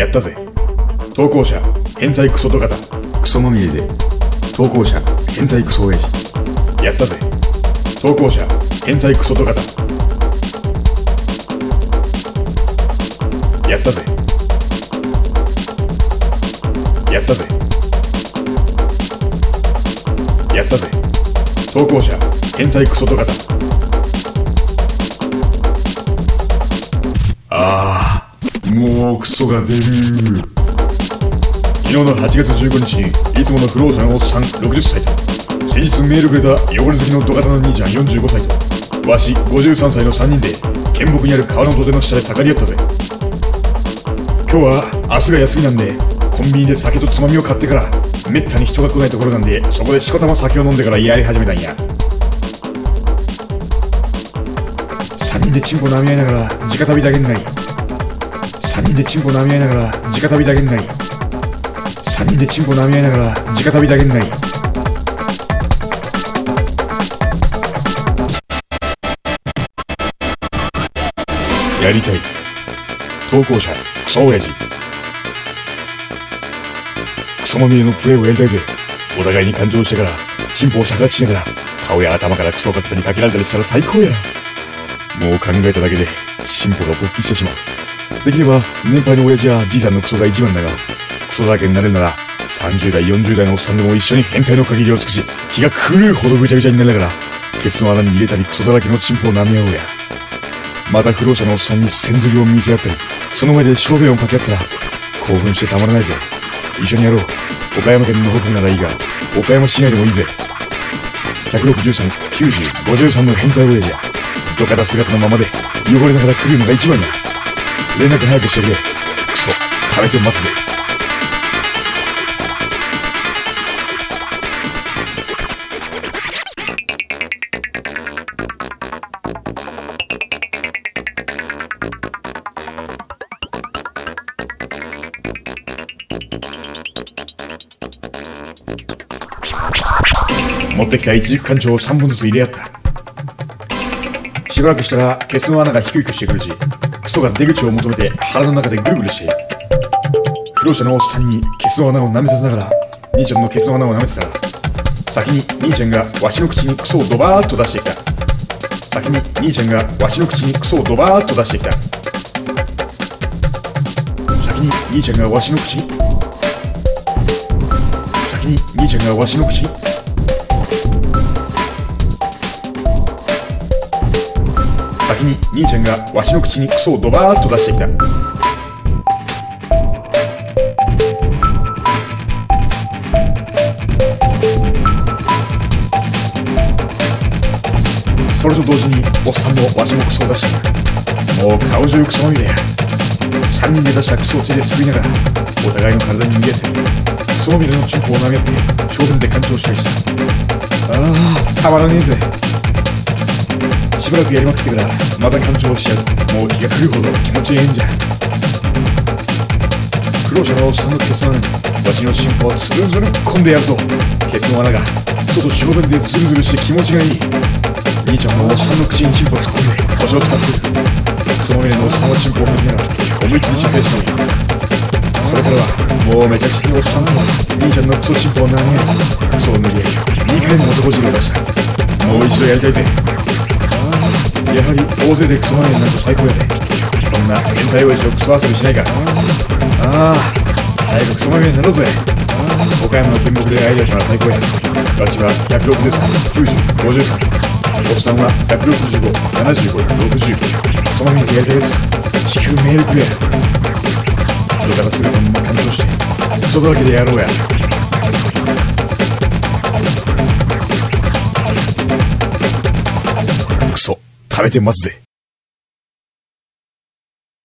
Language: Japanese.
やったぜ。投稿者変態クソドカタ。クソまみれで投稿者変態クソ親父。やったぜ。投稿者変態クソドカタ。やったぜ。やったぜ。やったぜ。投稿者変態クソドカもうクソが出る。昨日の8月15日にいつもの不老者のおっさん60歳と先日メールくれた汚れ好きのドカタの兄ちゃん45歳とわし53歳の3人で県北にある川の土手の下で盛り合ったぜ。今日は明日が休みなんでコンビニで酒とつまみを買ってからめったに人が来ないところなんでそこでしこたま酒を飲んでからやり始めたんや。3人でチンポ舐め合いながら直旅だけになり3人でチンポ舐め合いながら直旅だけになり。3人でチンポ舐め合いながら直旅だけになり。やりたい。投稿者クソ親父。クソまみれのプレイをやりたいぜ。お互いに感情してからチンポを尺立ちしながら顔や頭からクソをかけたりかけられたりしたら最高や。もう考えただけでチンポが勃起してしまう。できれば年配の親父やじいさんのクソが一番だがクソだらけになれるなら30代40代のおっさんでも一緒に変態の限りを尽くし気が狂うほどぐちゃぐちゃになりながらケツの穴に入れたりクソだらけのチンポを舐め合おうや。また不老者のおっさんに線ずりを見せ合ったりその前で小便をかけ合ったら興奮してたまらないぜ。一緒にやろう。岡山県の北部ならいいが岡山市内でもいいぜ。1639053の変態親父やドカダ姿のままで汚れながら来るのが一番や。連絡早くしてくれ。クソ食べて待つぜ。持ってきた一軸艦長を3本ずつ入れ合った。しばらくしたらケツの穴が低くしてくるし。クソが出口を求めて腹の中でぐるぐるしている。不老者のおっさんにケツの穴を舐めさせながら兄ちゃんのケツの穴を舐めてたら先に兄ちゃんがわしの口にクソをドバーッと出してきた。先に兄ちゃんがわしの口にクソをドバーッと出してきた。先に兄ちゃんがわしの口？に先に兄ちゃんがわしの口？に先に兄ちゃんがわしの口にクソをドバーッと出してきた。それと同時におっさんもわしもクソを出した。もう顔中クソまみれや3人で出したクソを手ですくいながらお互いの体に逃げてクソまみれのチンポを投げて小便で干潮したりしたああたまらねえぜ。しばらくやりまくってからまた干潮しちゃう。もう気が狂うほど気持ちええんじゃ。苦労者のおっさんのケツの穴にわしのチンポをズルズル込んでやるとケツの穴が外小便でズルズルして気持ちがいい。兄ちゃんもおっさんの口にチンポ突っ込んで腰を使ってクソまみれのおっさんはチンポを吐きながら思いっきり心配している。それからはもうめちゃくちゃにおっさんは兄ちゃんのクソチンポを舐め合いクソを塗り。合い2回も男汁を出した。もう一度やりたいぜ。やはり大勢でクソまみれになると最高やで。こんな変態親父とクソ遊びしないかああ早くクソまみれになろうぜ。岡山の天目で会い出したら最高やわしは1639053おっさんは1657560クソまみれでやりたいやつ。至急メールくれドカタ姿のまま感動して。クソだらけでやろうや。食べてますぜ。